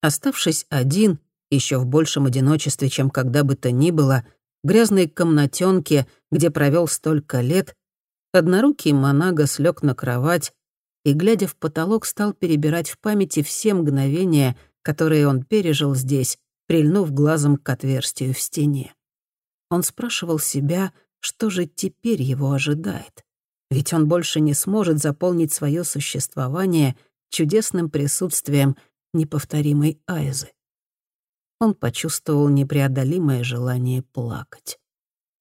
Оставшись один, еще в большем одиночестве, чем когда бы то ни было, в грязной комнатенке, где провел столько лет, однорукий Монага слег на кровать и, глядя в потолок, стал перебирать в памяти все мгновения, которые он пережил здесь, прильнув глазом к отверстию в стене. Он спрашивал себя, что же теперь его ожидает. Ведь он больше не сможет заполнить свое существование чудесным присутствием неповторимой Айзы. Он почувствовал непреодолимое желание плакать.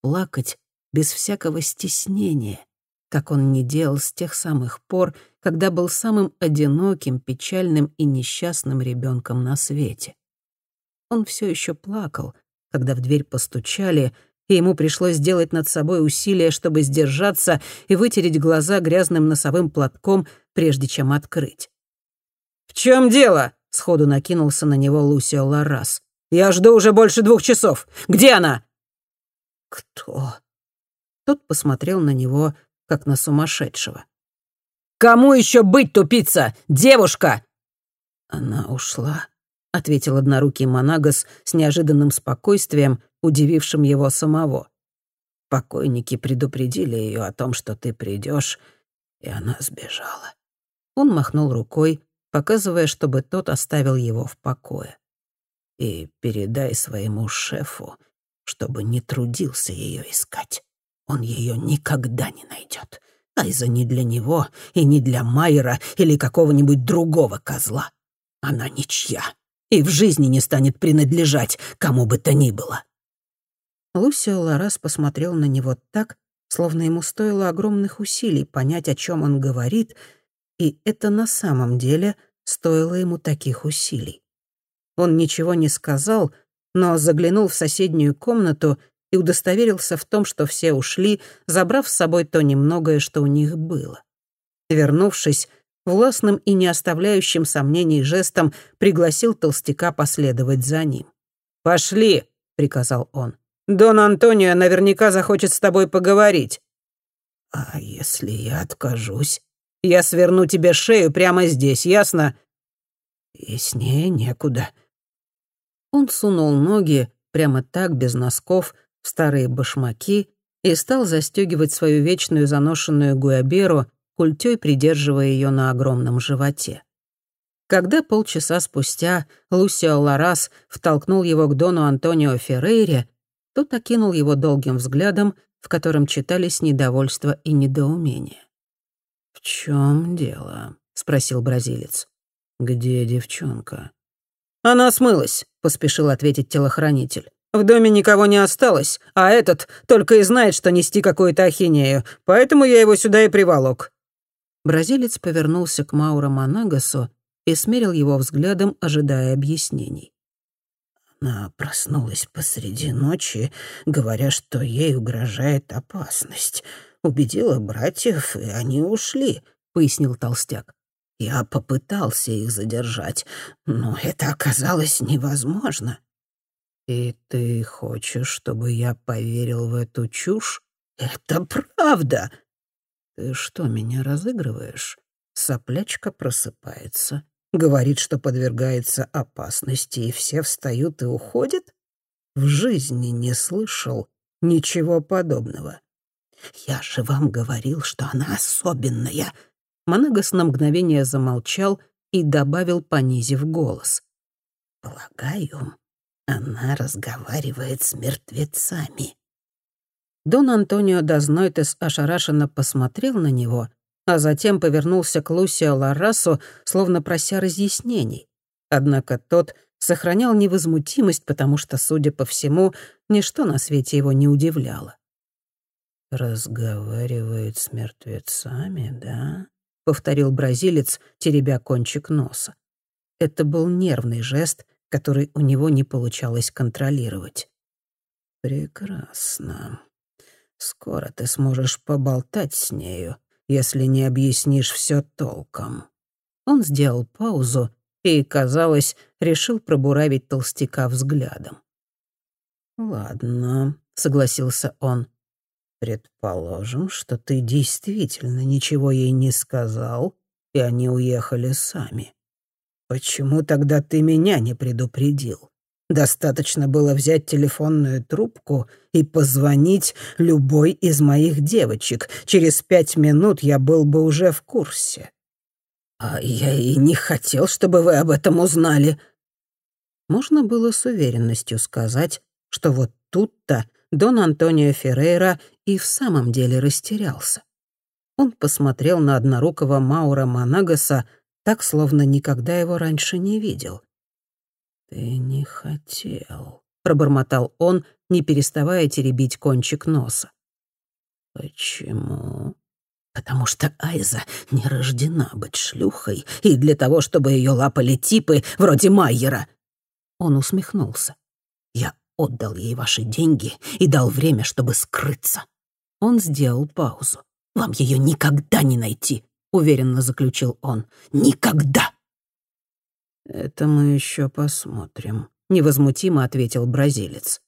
Плакать без всякого стеснения, как он не делал с тех самых пор, когда был самым одиноким, печальным и несчастным ребенком на свете. Он все еще плакал, когда в дверь постучали, и ему пришлось сделать над собой усилие, чтобы сдержаться и вытереть глаза грязным носовым платком, прежде чем открыть. «В чем дело?» — сходу накинулся на него Лусио Ларас. «Я жду уже больше двух часов. Где она?» «Кто?» Тот посмотрел на него, как на сумасшедшего. «Кому еще быть, тупица? Девушка!» «Она ушла», — ответил однорукий Монагас с неожиданным спокойствием, удивившим его самого. «Покойники предупредили ее о том, что ты придешь, и она сбежала». Он махнул рукой, показывая, чтобы тот оставил его в покое. «И передай своему шефу, чтобы не трудился ее искать. Он ее никогда не найдет. Айза не для него и не для Майера или какого-нибудь другого козла. Она ничья и в жизни не станет принадлежать кому бы то ни было». Лусио Ларас посмотрел на него так, словно ему стоило огромных усилий понять, о чем он говорит, и это на самом деле стоило ему таких усилий. Он ничего не сказал, но заглянул в соседнюю комнату и удостоверился в том, что все ушли, забрав с собой то немногое, что у них было. Вернувшись, властным и не оставляющим сомнений жестом пригласил толстяка последовать за ним. «Пошли!» — приказал он. «Дон Антонио наверняка захочет с тобой поговорить». «А если я откажусь?» «Я сверну тебе шею прямо здесь, ясно?» «Яснее некуда». Он сунул ноги, прямо так, без носков, в старые башмаки и стал застегивать свою вечную заношенную гуяберу, культёй придерживая ее на огромном животе. Когда полчаса спустя Лусио Ларас втолкнул его к дону Антонио Феррейре, тот окинул его долгим взглядом, в котором читались недовольство и недоумение. «В чем дело?» — спросил бразилец. «Где девчонка?» «Она смылась», — поспешил ответить телохранитель. В доме никого не осталось, а этот только и знает, что нести какую-то ахинею, поэтому я его сюда и приволок». Бразилец повернулся к Мауро Монагасу и смерил его взглядом, ожидая объяснений. Она проснулась посреди ночи, говоря, что ей угрожает опасность. Убедила братьев, и они ушли, — пояснил толстяк. Я попытался их задержать, но это оказалось невозможно. «И ты хочешь, чтобы я поверил в эту чушь? Это правда!» «Ты что, меня разыгрываешь?» Соплячка просыпается, говорит, что подвергается опасности, и все встают и уходят? В жизни не слышал ничего подобного. «Я же вам говорил, что она особенная!» Монагас на мгновение замолчал и добавил, понизив голос. «Полагаю, она разговаривает с мертвецами. Дон Антонио Дазнойтес ошарашенно посмотрел на него, а затем повернулся к Лусио Ларасу, словно прося разъяснений. Однако тот сохранял невозмутимость, потому что, судя по всему, ничто на свете его не удивляло. «Разговаривает с мертвецами, да?» — повторил бразилец, теребя кончик носа. Это был нервный жест — который у него не получалось контролировать. «Прекрасно. Скоро ты сможешь поболтать с нею, если не объяснишь все толком». Он сделал паузу и, казалось, решил пробуравить толстяка взглядом. «Ладно», — согласился он. «Предположим, что ты действительно ничего ей не сказал, и они уехали сами. Почему тогда ты меня не предупредил? Достаточно было взять телефонную трубку и позвонить любой из моих девочек. Через пять минут я был бы уже в курсе. А я и не хотел, чтобы вы об этом узнали. Можно было с уверенностью сказать, что вот тут-то Дон Антонио Феррейра и в самом деле растерялся. Он посмотрел на однорукого Маура Монагаса так, словно никогда его раньше не видел. «Ты не хотел», — пробормотал он, не переставая теребить кончик носа. «Почему?» «Потому что Айза не рождена быть шлюхой, и для того, чтобы ее лапали типы вроде Майера». Он усмехнулся. «Я отдал ей ваши деньги и дал время, чтобы скрыться». Он сделал паузу. «Вам ее никогда не найти», — уверенно заключил он. «Никогда!» «Это мы еще посмотрим», — невозмутимо ответил бразилец.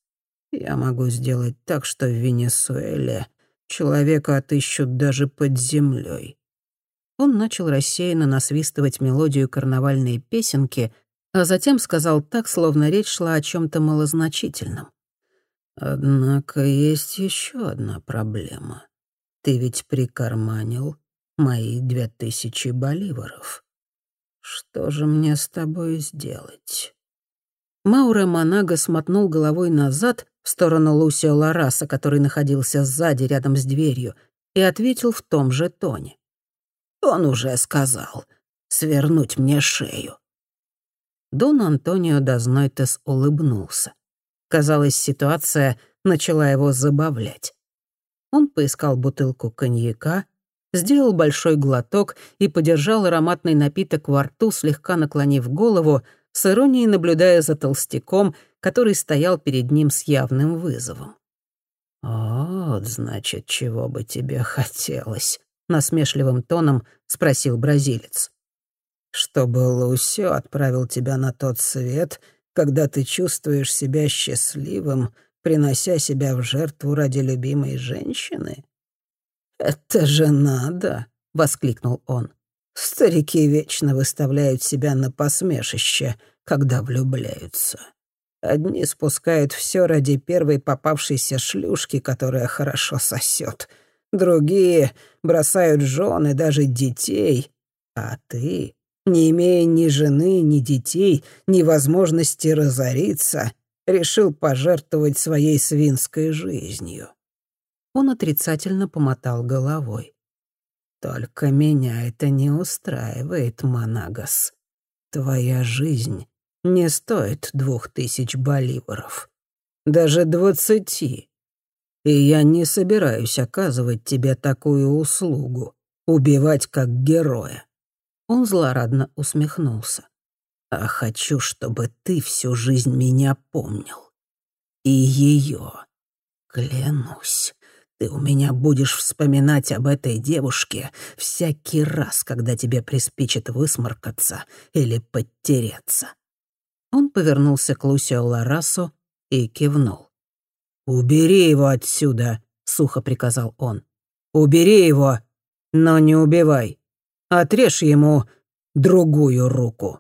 «Я могу сделать так, что в Венесуэле человека отыщут даже под землей. Он начал рассеянно насвистывать мелодию карнавальной песенки, а затем сказал так, словно речь шла о чем то малозначительном. «Однако есть еще одна проблема. Ты ведь прикарманил мои две тысячи боливаров. Что же мне с тобой сделать?» Маура Монага смотнул головой назад в сторону Лусио Лараса, который находился сзади, рядом с дверью, и ответил в том же тоне. «Он уже сказал. Свернуть мне шею». Дон Антонио Дознойтес улыбнулся. Казалось, ситуация начала его забавлять. Он поискал бутылку коньяка, сделал большой глоток и подержал ароматный напиток во рту, слегка наклонив голову, с иронией наблюдая за толстяком, который стоял перед ним с явным вызовом. «Вот, значит, чего бы тебе хотелось?» — насмешливым тоном спросил бразилец. «Чтобы Лусё отправил тебя на тот свет, когда ты чувствуешь себя счастливым, принося себя в жертву ради любимой женщины?» «Это же надо!» — воскликнул он. «Старики вечно выставляют себя на посмешище, когда влюбляются. Одни спускают все ради первой попавшейся шлюшки, которая хорошо сосет. Другие бросают жены, даже детей. А ты, не имея ни жены, ни детей, ни возможности разориться, решил пожертвовать своей свинской жизнью. Он отрицательно помотал головой. «Только меня это не устраивает, Монагас. Твоя жизнь не стоит двух тысяч боливаров. Даже двадцати. И я не собираюсь оказывать тебе такую услугу, убивать как героя». Он злорадно усмехнулся. «А хочу, чтобы ты всю жизнь меня помнил. И ее. Клянусь, ты у меня будешь вспоминать об этой девушке всякий раз, когда тебе приспичит высморкаться или подтереться». Он повернулся к Лусио Ларасу и кивнул. «Убери его отсюда», — сухо приказал он. «Убери его, но не убивай. Отрежь ему другую руку».